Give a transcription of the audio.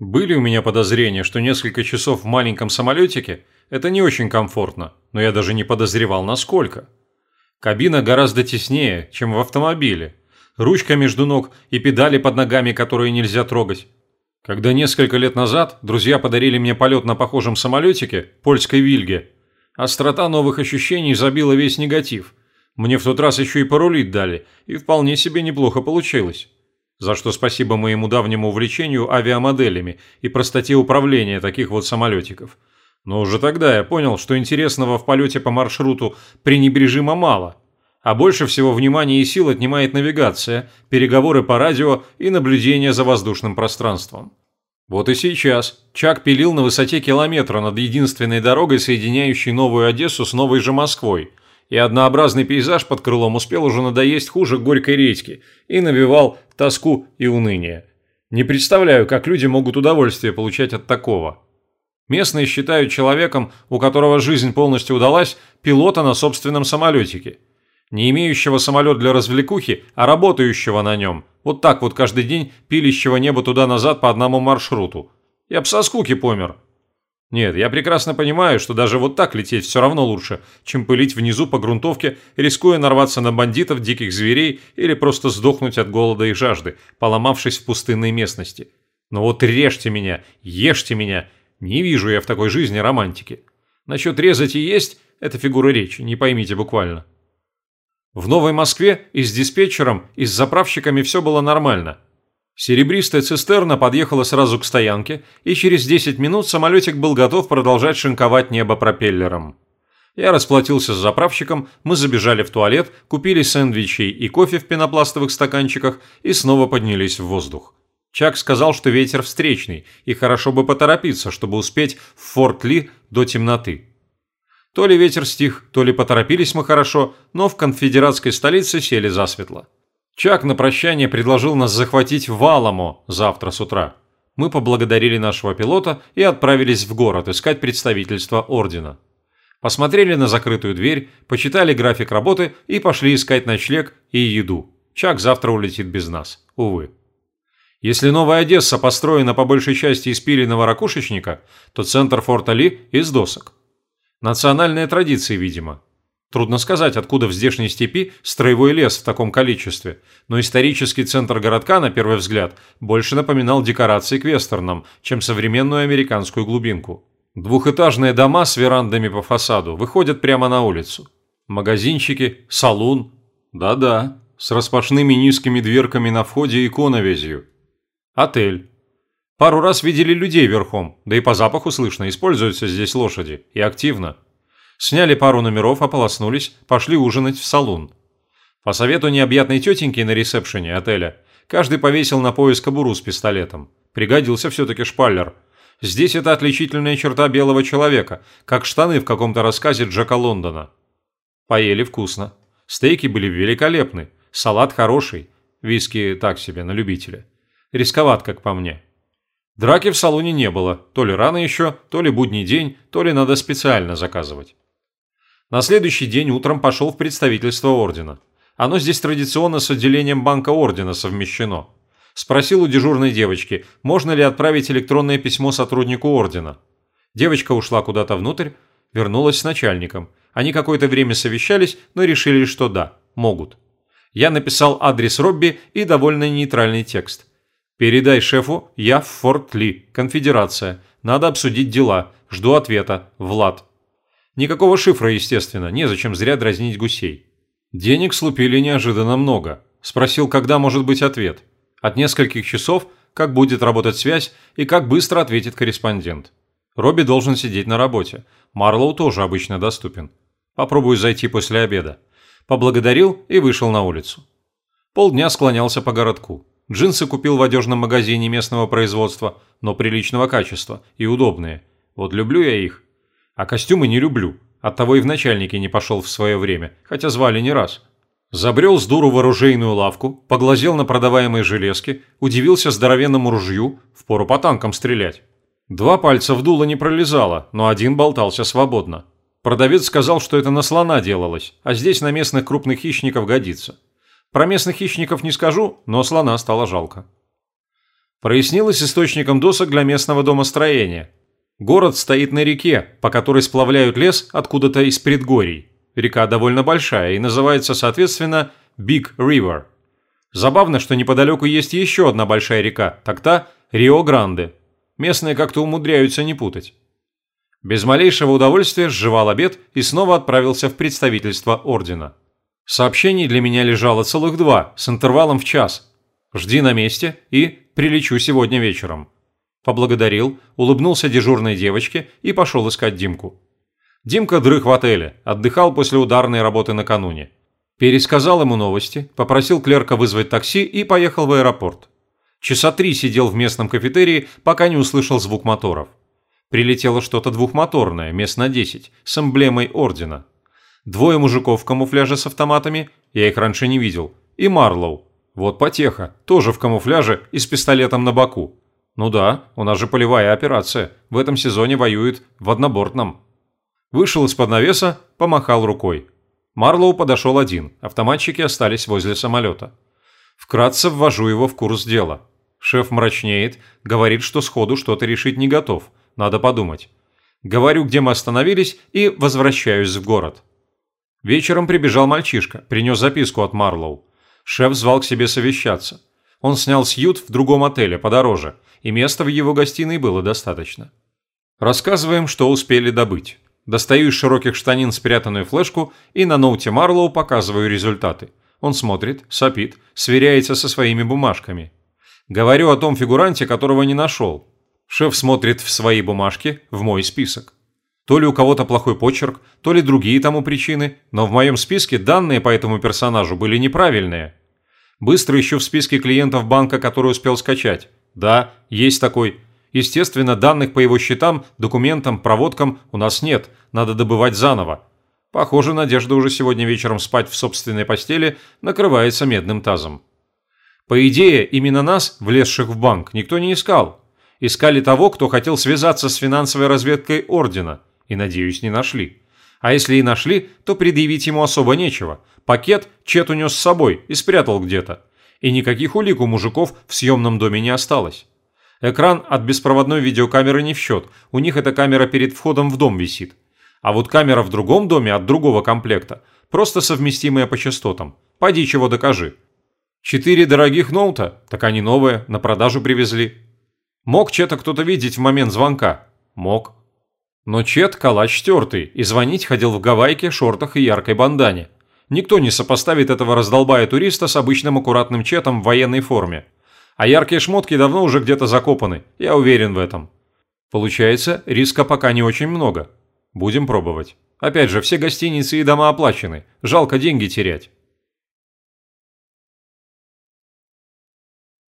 Были у меня подозрения, что несколько часов в маленьком самолетике – это не очень комфортно, но я даже не подозревал, насколько. Кабина гораздо теснее, чем в автомобиле. Ручка между ног и педали под ногами, которые нельзя трогать. Когда несколько лет назад друзья подарили мне полет на похожем самолетике, польской Вильге, острота новых ощущений забила весь негатив. Мне в тот раз еще и порулить дали, и вполне себе неплохо получилось за что спасибо моему давнему увлечению авиамоделями и простоте управления таких вот самолетиков. Но уже тогда я понял, что интересного в полете по маршруту пренебрежимо мало, а больше всего внимания и сил отнимает навигация, переговоры по радио и наблюдение за воздушным пространством. Вот и сейчас Чак пилил на высоте километра над единственной дорогой, соединяющей Новую Одессу с Новой же Москвой – и однообразный пейзаж под крылом успел уже надоесть хуже горькой редьки и навевал тоску и уныние. Не представляю, как люди могут удовольствие получать от такого. Местные считают человеком, у которого жизнь полностью удалась, пилота на собственном самолетике. Не имеющего самолет для развлекухи, а работающего на нем. Вот так вот каждый день пилящего небо туда-назад по одному маршруту. Я б со скуки помер. Нет, я прекрасно понимаю, что даже вот так лететь все равно лучше, чем пылить внизу по грунтовке, рискуя нарваться на бандитов, диких зверей или просто сдохнуть от голода и жажды, поломавшись в пустынной местности. Но вот режьте меня, ешьте меня. Не вижу я в такой жизни романтики. Насчет резать и есть – это фигура речи, не поймите буквально. В Новой Москве и с диспетчером, и с заправщиками все было нормально – Серебристая цистерна подъехала сразу к стоянке, и через 10 минут самолетик был готов продолжать шинковать небо пропеллером. Я расплатился с заправщиком, мы забежали в туалет, купили сэндвичи и кофе в пенопластовых стаканчиках и снова поднялись в воздух. Чак сказал, что ветер встречный, и хорошо бы поторопиться, чтобы успеть в Форт Ли до темноты. То ли ветер стих, то ли поторопились мы хорошо, но в конфедератской столице сели засветло. Чак на прощание предложил нас захватить в Аламо завтра с утра. Мы поблагодарили нашего пилота и отправились в город искать представительство ордена. Посмотрели на закрытую дверь, почитали график работы и пошли искать ночлег и еду. Чак завтра улетит без нас, увы. Если Новая Одесса построена по большей части из пиленного ракушечника, то центр форта Ли из досок. Национальные традиции, видимо. Трудно сказать, откуда в здешней степи строевой лес в таком количестве, но исторический центр городка, на первый взгляд, больше напоминал декорации к вестернам, чем современную американскую глубинку. Двухэтажные дома с верандами по фасаду выходят прямо на улицу. Магазинчики, салун. Да-да, с распашными низкими дверками на входе и коновязью. Отель. Пару раз видели людей верхом, да и по запаху слышно, используются здесь лошади, и активно. Сняли пару номеров, ополоснулись, пошли ужинать в салон. По совету необъятной тетеньки на ресепшене отеля, каждый повесил на пояс кобуру с пистолетом. Пригодился все-таки шпаллер. Здесь это отличительная черта белого человека, как штаны в каком-то рассказе Джека Лондона. Поели вкусно. Стейки были великолепны, салат хороший, виски так себе, на любителя. Рисковат, как по мне. Драки в салоне не было, то ли рано еще, то ли будний день, то ли надо специально заказывать. На следующий день утром пошел в представительство ордена. Оно здесь традиционно с отделением банка ордена совмещено. Спросил у дежурной девочки, можно ли отправить электронное письмо сотруднику ордена. Девочка ушла куда-то внутрь, вернулась с начальником. Они какое-то время совещались, но решили, что да, могут. Я написал адрес Робби и довольно нейтральный текст. «Передай шефу, я в Форт Ли, конфедерация. Надо обсудить дела. Жду ответа. Влад». Никакого шифра, естественно, незачем зря дразнить гусей. Денег слупили неожиданно много. Спросил, когда может быть ответ. От нескольких часов, как будет работать связь и как быстро ответит корреспондент. Робби должен сидеть на работе. Марлоу тоже обычно доступен. Попробую зайти после обеда. Поблагодарил и вышел на улицу. Полдня склонялся по городку. Джинсы купил в одежном магазине местного производства, но приличного качества и удобные. Вот люблю я их. А костюмы не люблю. Оттого и в начальнике не пошел в свое время, хотя звали не раз. Забрел с дуру в оружейную лавку, поглазел на продаваемые железки, удивился здоровенному ружью, впору по танкам стрелять. Два пальца в дуло не пролезало, но один болтался свободно. Продавец сказал, что это на слона делалось, а здесь на местных крупных хищников годится. Про местных хищников не скажу, но слона стало жалко. Прояснилось источником досок для местного домостроения. Город стоит на реке, по которой сплавляют лес откуда-то из предгорий. Река довольно большая и называется, соответственно, Big River. Забавно, что неподалеку есть еще одна большая река, так та Рио-Гранде. Местные как-то умудряются не путать. Без малейшего удовольствия сживал обед и снова отправился в представительство ордена. Сообщений для меня лежало целых два, с интервалом в час. Жди на месте и прилечу сегодня вечером. Поблагодарил, улыбнулся дежурной девочке и пошел искать Димку. Димка дрых в отеле, отдыхал после ударной работы накануне. Пересказал ему новости, попросил клерка вызвать такси и поехал в аэропорт. Часа три сидел в местном кафетерии, пока не услышал звук моторов. Прилетело что-то двухмоторное, мест на 10, с эмблемой ордена. Двое мужиков в камуфляже с автоматами, я их раньше не видел, и Марлоу, вот потеха, тоже в камуфляже и с пистолетом на боку. Ну да, у нас же полевая операция, в этом сезоне воюет в однобортном. Вышел из-под навеса, помахал рукой. Марлоу подошел один, автоматчики остались возле самолета. Вкратце ввожу его в курс дела. Шеф мрачнеет, говорит, что сходу что-то решить не готов, надо подумать. Говорю, где мы остановились, и возвращаюсь в город. Вечером прибежал мальчишка, принес записку от Марлоу. Шеф звал к себе совещаться. Он снял сьют в другом отеле, подороже, и места в его гостиной было достаточно. Рассказываем, что успели добыть. Достаю из широких штанин спрятанную флешку и на ноуте Марлоу показываю результаты. Он смотрит, сопит, сверяется со своими бумажками. Говорю о том фигуранте, которого не нашел. Шеф смотрит в свои бумажки, в мой список. То ли у кого-то плохой почерк, то ли другие тому причины, но в моем списке данные по этому персонажу были неправильные. Быстро ищу в списке клиентов банка, который успел скачать. Да, есть такой. Естественно, данных по его счетам, документам, проводкам у нас нет, надо добывать заново. Похоже, надежда уже сегодня вечером спать в собственной постели накрывается медным тазом. По идее, именно нас, влезших в банк, никто не искал. Искали того, кто хотел связаться с финансовой разведкой Ордена – и, надеюсь, не нашли. А если и нашли, то предъявить ему особо нечего. Пакет Чет унес с собой и спрятал где-то. И никаких улик у мужиков в съемном доме не осталось. Экран от беспроводной видеокамеры не в счет, у них эта камера перед входом в дом висит. А вот камера в другом доме от другого комплекта, просто совместимая по частотам. Пойди чего докажи. Четыре дорогих ноута, так они новые, на продажу привезли. Мог Чета кто-то видеть в момент звонка? Мог. Но Чет – калач тертый, и звонить ходил в гавайке, шортах и яркой бандане. Никто не сопоставит этого раздолбая туриста с обычным аккуратным Четом в военной форме. А яркие шмотки давно уже где-то закопаны, я уверен в этом. Получается, риска пока не очень много. Будем пробовать. Опять же, все гостиницы и дома оплачены, жалко деньги терять.